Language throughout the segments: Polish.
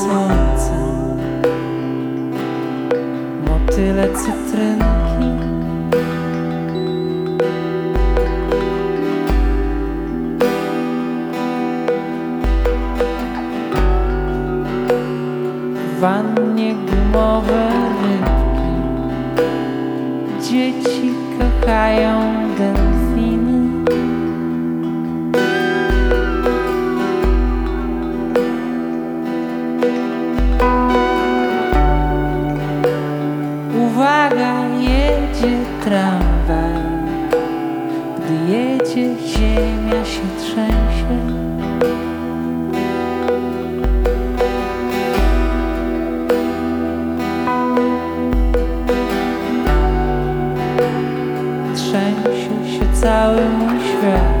słońcem. Motyle cytrynki. Wannie gumowe Dzieci kochają delfiny tramwaj Gdy jedzie, ziemia się trzęsie. Trzęsie się cały mój świat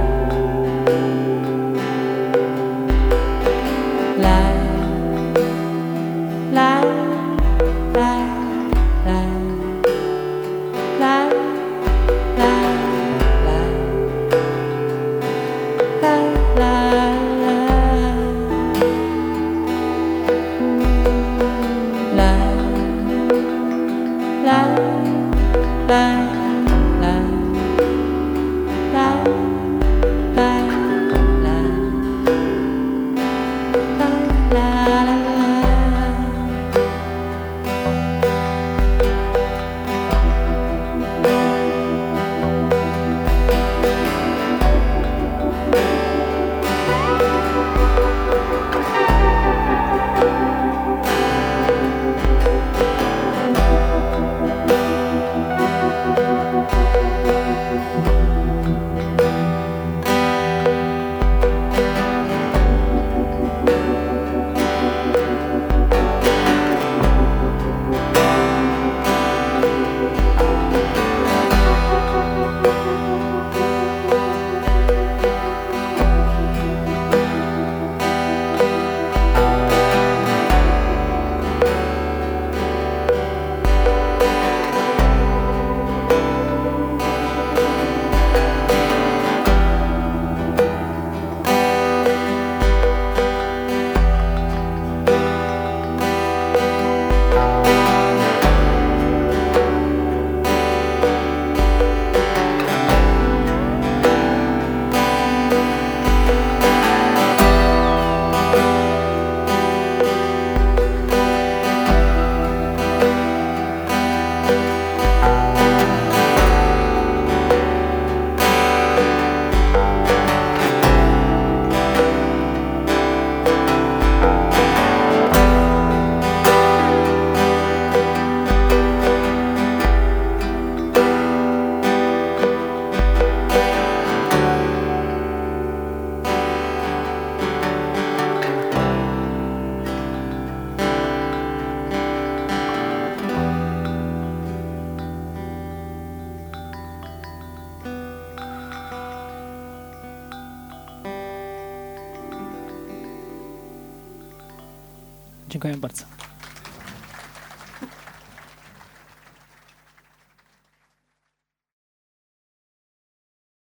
Dziękuję bardzo.